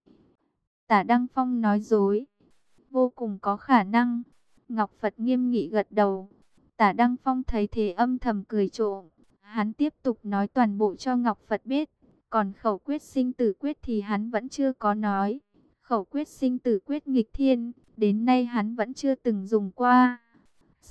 Tả Đăng Phong nói dối, vô cùng có khả năng. Ngọc Phật nghiêm nghị gật đầu. Tả Đăng Phong thấy thế âm thầm cười trộm. Hắn tiếp tục nói toàn bộ cho Ngọc Phật biết. Còn khẩu quyết sinh tử quyết thì hắn vẫn chưa có nói. Khẩu quyết sinh tử quyết nghịch thiên, đến nay hắn vẫn chưa từng dùng qua.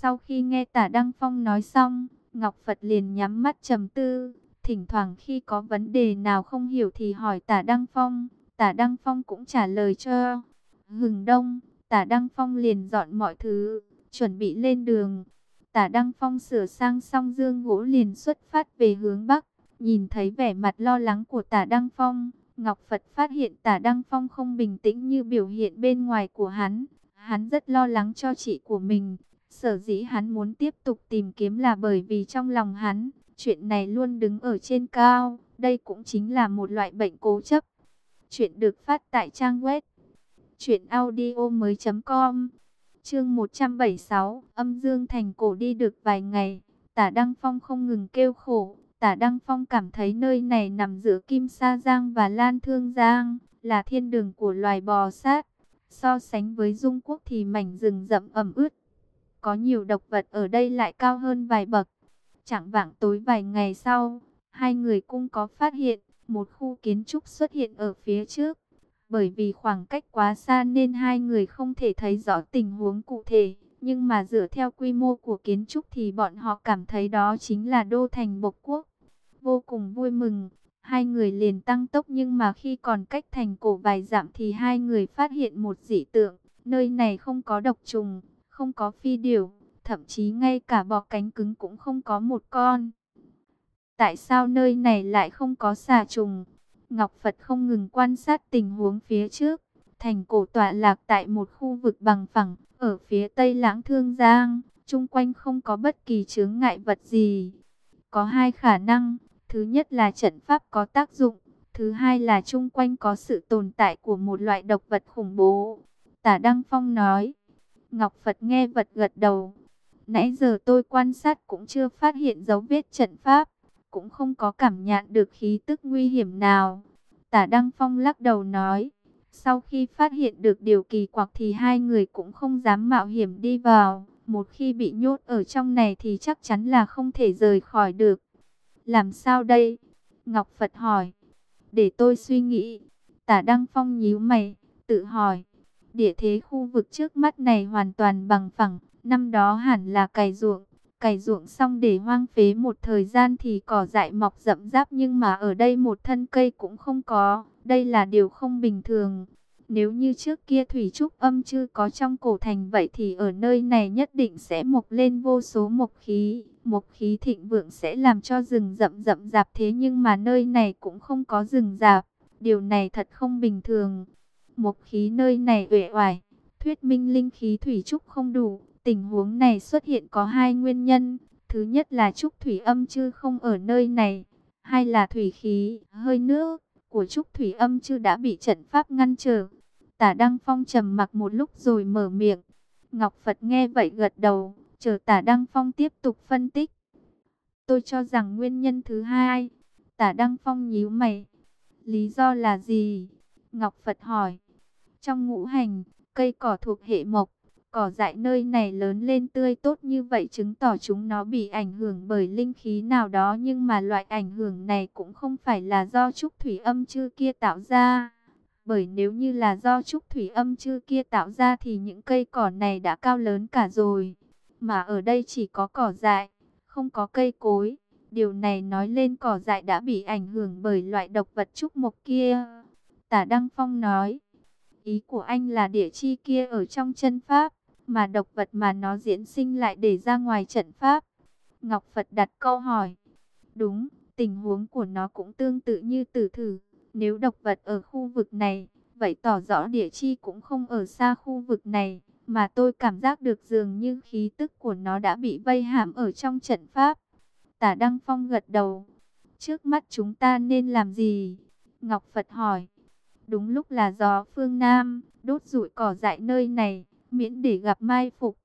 Sau khi nghe tả Đăng Phong nói xong, Ngọc Phật liền nhắm mắt trầm tư. Thỉnh thoảng khi có vấn đề nào không hiểu thì hỏi tả Đăng Phong. Tả Đăng Phong cũng trả lời cho. Hừng đông, tả Đăng Phong liền dọn mọi thứ, chuẩn bị lên đường. Tả Đăng Phong sửa sang xong dương gỗ liền xuất phát về hướng Bắc. Nhìn thấy vẻ mặt lo lắng của tả Đăng Phong, Ngọc Phật phát hiện tả Đăng Phong không bình tĩnh như biểu hiện bên ngoài của hắn. Hắn rất lo lắng cho chị của mình. Sở dĩ hắn muốn tiếp tục tìm kiếm là bởi vì trong lòng hắn, chuyện này luôn đứng ở trên cao. Đây cũng chính là một loại bệnh cố chấp. Chuyện được phát tại trang web truyệnaudiomoi.com. Chương 176, Âm Dương thành cổ đi được vài ngày, Tả Đăng Phong không ngừng kêu khổ, Tả Đăng Phong cảm thấy nơi này nằm giữa Kim Sa Giang và Lan Thương Giang, là thiên đường của loài bò sát. So sánh với Dung Quốc thì mảnh rừng rậm ẩm ướt. Có nhiều độc vật ở đây lại cao hơn vài bậc. Chẳng vạng tối vài ngày sau, hai người cũng có phát hiện, một khu kiến trúc xuất hiện ở phía trước. Bởi vì khoảng cách quá xa nên hai người không thể thấy rõ tình huống cụ thể. Nhưng mà dựa theo quy mô của kiến trúc thì bọn họ cảm thấy đó chính là đô thành Bộc Quốc. Vô cùng vui mừng, hai người liền tăng tốc nhưng mà khi còn cách thành cổ vài dặm thì hai người phát hiện một dị tượng. Nơi này không có độc trùng, không có phi điểu, thậm chí ngay cả bọ cánh cứng cũng không có một con. Tại sao nơi này lại không có xà trùng? Ngọc Phật không ngừng quan sát tình huống phía trước. Thành cổ tọa lạc tại một khu vực bằng phẳng, ở phía tây lãng thương giang, chung quanh không có bất kỳ chướng ngại vật gì. Có hai khả năng, thứ nhất là trận pháp có tác dụng, thứ hai là chung quanh có sự tồn tại của một loại độc vật khủng bố. Tả Đăng Phong nói, Ngọc Phật nghe vật gật đầu. Nãy giờ tôi quan sát cũng chưa phát hiện dấu vết trận pháp cũng không có cảm nhận được khí tức nguy hiểm nào. Tả Đăng Phong lắc đầu nói, sau khi phát hiện được điều kỳ quặc thì hai người cũng không dám mạo hiểm đi vào. Một khi bị nhốt ở trong này thì chắc chắn là không thể rời khỏi được. Làm sao đây? Ngọc Phật hỏi. Để tôi suy nghĩ. Tả Đăng Phong nhíu mày, tự hỏi. Địa thế khu vực trước mắt này hoàn toàn bằng phẳng. Năm đó hẳn là cày ruộng cày ruộng xong để hoang phế một thời gian thì cỏ dại mọc rậm rạp nhưng mà ở đây một thân cây cũng không có, đây là điều không bình thường. Nếu như trước kia thủy trúc âm chưa có trong cổ thành vậy thì ở nơi này nhất định sẽ mọc lên vô số mộc khí, mộc khí thịnh vượng sẽ làm cho rừng rậm rậm rạp thế nhưng mà nơi này cũng không có rừng rạp, điều này thật không bình thường. Mộc khí nơi này uể oải, thuyết minh linh khí thủy trúc không đủ, Tình huống này xuất hiện có hai nguyên nhân. Thứ nhất là trúc thủy âm chư không ở nơi này. Hai là thủy khí, hơi nước của trúc thủy âm chư đã bị trận pháp ngăn trở. Tả Đăng Phong trầm mặc một lúc rồi mở miệng. Ngọc Phật nghe vậy gật đầu, chờ Tả Đăng Phong tiếp tục phân tích. Tôi cho rằng nguyên nhân thứ hai, Tả Đăng Phong nhíu mày. Lý do là gì? Ngọc Phật hỏi. Trong ngũ hành, cây cỏ thuộc hệ mộc, Cỏ dại nơi này lớn lên tươi tốt như vậy chứng tỏ chúng nó bị ảnh hưởng bởi linh khí nào đó nhưng mà loại ảnh hưởng này cũng không phải là do trúc thủy âm chư kia tạo ra. Bởi nếu như là do trúc thủy âm chư kia tạo ra thì những cây cỏ này đã cao lớn cả rồi. Mà ở đây chỉ có cỏ dại, không có cây cối. Điều này nói lên cỏ dại đã bị ảnh hưởng bởi loại độc vật trúc mộc kia. Tả Đăng Phong nói, ý của anh là địa chi kia ở trong chân Pháp mà độc vật mà nó diễn sinh lại để ra ngoài trận pháp. Ngọc Phật đặt câu hỏi. Đúng, tình huống của nó cũng tương tự như tử thử. Nếu độc vật ở khu vực này, vậy tỏ rõ địa chi cũng không ở xa khu vực này. Mà tôi cảm giác được dường như khí tức của nó đã bị vây hãm ở trong trận pháp. Tả Đăng Phong gật đầu. Trước mắt chúng ta nên làm gì? Ngọc Phật hỏi. Đúng lúc là gió phương Nam, đốt rụi cỏ dại nơi này miễn để gặp mai phục.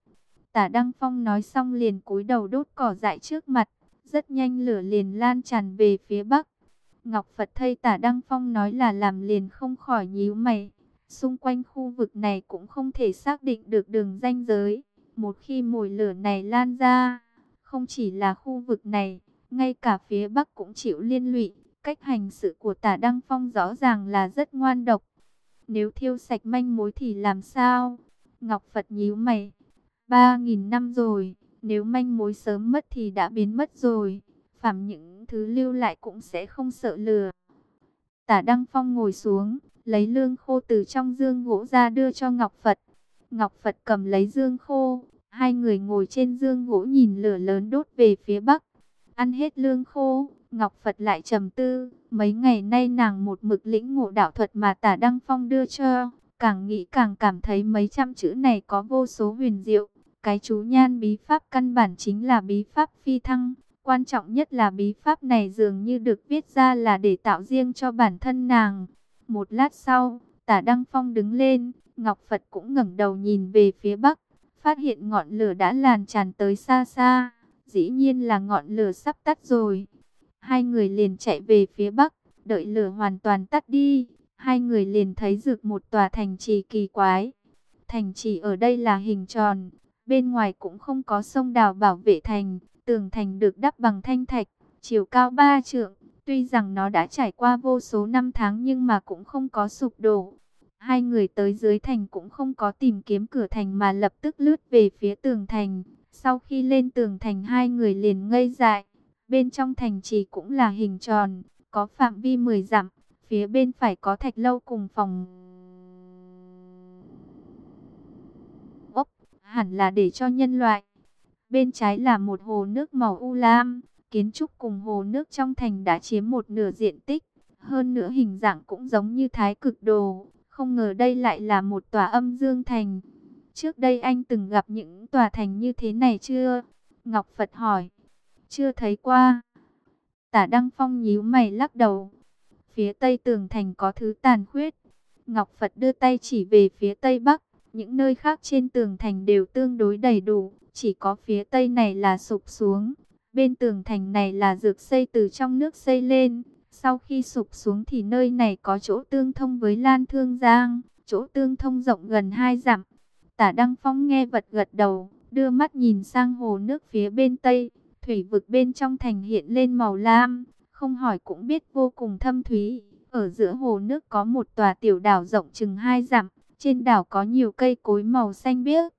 Tả Đăng Phong nói xong liền cúi đầu đốt cỏ dại trước mặt, rất nhanh lửa liền lan tràn về phía bắc. Ngọc Phật thay Tả Đăng Phong nói là làm liền không khỏi nhíu mày. Xung quanh khu vực này cũng không thể xác định được đường ranh giới. Một khi mùi lửa này lan ra, không chỉ là khu vực này, ngay cả phía Bắc cũng chịu liên lụy. Cách hành sự của tả Đăng Phong rõ ràng là rất ngoan độc. Nếu thiêu sạch manh mối thì làm sao? Ngọc Phật nhíu mày. Ba nghìn năm rồi, nếu manh mối sớm mất thì đã biến mất rồi. Phạm những thứ lưu lại cũng sẽ không sợ lừa. Tả Đăng Phong ngồi xuống, lấy lương khô từ trong dương gỗ ra đưa cho Ngọc Phật. Ngọc Phật cầm lấy dương khô, hai người ngồi trên dương gỗ nhìn lửa lớn đốt về phía bắc. Ăn hết lương khô, Ngọc Phật lại trầm tư, mấy ngày nay nàng một mực lĩnh ngộ đạo thuật mà tả Đăng Phong đưa cho, càng nghĩ càng cảm thấy mấy trăm chữ này có vô số huyền diệu. Cái chú nhan bí pháp căn bản chính là bí pháp phi thăng, quan trọng nhất là bí pháp này dường như được viết ra là để tạo riêng cho bản thân nàng. Một lát sau, tả Đăng Phong đứng lên, Ngọc Phật cũng ngẩng đầu nhìn về phía bắc, phát hiện ngọn lửa đã làn tràn tới xa xa, dĩ nhiên là ngọn lửa sắp tắt rồi. Hai người liền chạy về phía bắc, đợi lửa hoàn toàn tắt đi. Hai người liền thấy rực một tòa thành trì kỳ quái. Thành trì ở đây là hình tròn, bên ngoài cũng không có sông đào bảo vệ thành. Tường thành được đắp bằng thanh thạch, chiều cao ba trượng. Tuy rằng nó đã trải qua vô số năm tháng nhưng mà cũng không có sụp đổ. Hai người tới dưới thành cũng không có tìm kiếm cửa thành mà lập tức lướt về phía tường thành. Sau khi lên tường thành hai người liền ngây dại. Bên trong thành trì cũng là hình tròn, có phạm vi 10 dặm, phía bên phải có thạch lâu cùng phòng. Ốc, hẳn là để cho nhân loại. Bên trái là một hồ nước màu u lam, kiến trúc cùng hồ nước trong thành đã chiếm một nửa diện tích. Hơn nữa hình dạng cũng giống như thái cực đồ, không ngờ đây lại là một tòa âm dương thành. Trước đây anh từng gặp những tòa thành như thế này chưa? Ngọc Phật hỏi chưa thấy qua. Tả Đăng Phong nhíu mày lắc đầu. Phía tây tường thành có thứ tàn khuyết. Ngọc Phật đưa tay chỉ về phía tây bắc. Những nơi khác trên tường thành đều tương đối đầy đủ. Chỉ có phía tây này là sụp xuống. Bên tường thành này là dược xây từ trong nước xây lên. Sau khi sụp xuống thì nơi này có chỗ tương thông với Lan Thương Giang. Chỗ tương thông rộng gần hai dặm. Tả Đăng Phong nghe vật gật đầu. Đưa mắt nhìn sang hồ nước phía bên tây. Thủy vực bên trong thành hiện lên màu lam, không hỏi cũng biết vô cùng thâm thúy. Ở giữa hồ nước có một tòa tiểu đảo rộng chừng hai dặm, trên đảo có nhiều cây cối màu xanh biếc.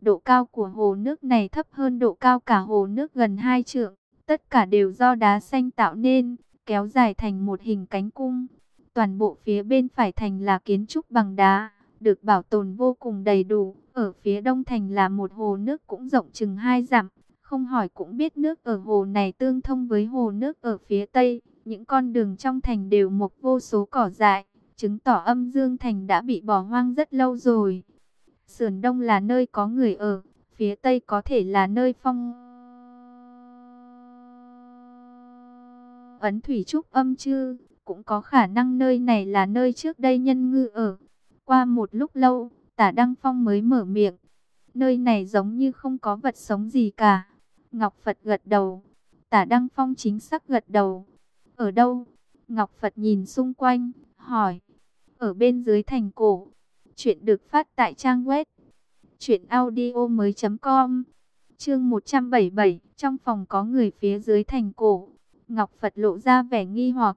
Độ cao của hồ nước này thấp hơn độ cao cả hồ nước gần hai trượng, tất cả đều do đá xanh tạo nên, kéo dài thành một hình cánh cung. Toàn bộ phía bên phải thành là kiến trúc bằng đá, được bảo tồn vô cùng đầy đủ. Ở phía đông thành là một hồ nước cũng rộng chừng hai dặm, không hỏi cũng biết nước ở hồ này tương thông với hồ nước ở phía tây. Những con đường trong thành đều mọc vô số cỏ dại, chứng tỏ âm dương thành đã bị bỏ hoang rất lâu rồi. Sườn đông là nơi có người ở, phía tây có thể là nơi phong... Ấn thủy trúc âm chư, cũng có khả năng nơi này là nơi trước đây nhân ngư ở. Qua một lúc lâu, tả Đăng Phong mới mở miệng. Nơi này giống như không có vật sống gì cả. Ngọc Phật gật đầu. Tả Đăng Phong chính xác gật đầu. Ở đâu? Ngọc Phật nhìn xung quanh, hỏi. Ở bên dưới thành cổ. Chuyện được phát tại trang web. Chuyện audio mới com. Chương 177. Trong phòng có người phía dưới thành cổ. Ngọc Phật lộ ra vẻ nghi hoặc.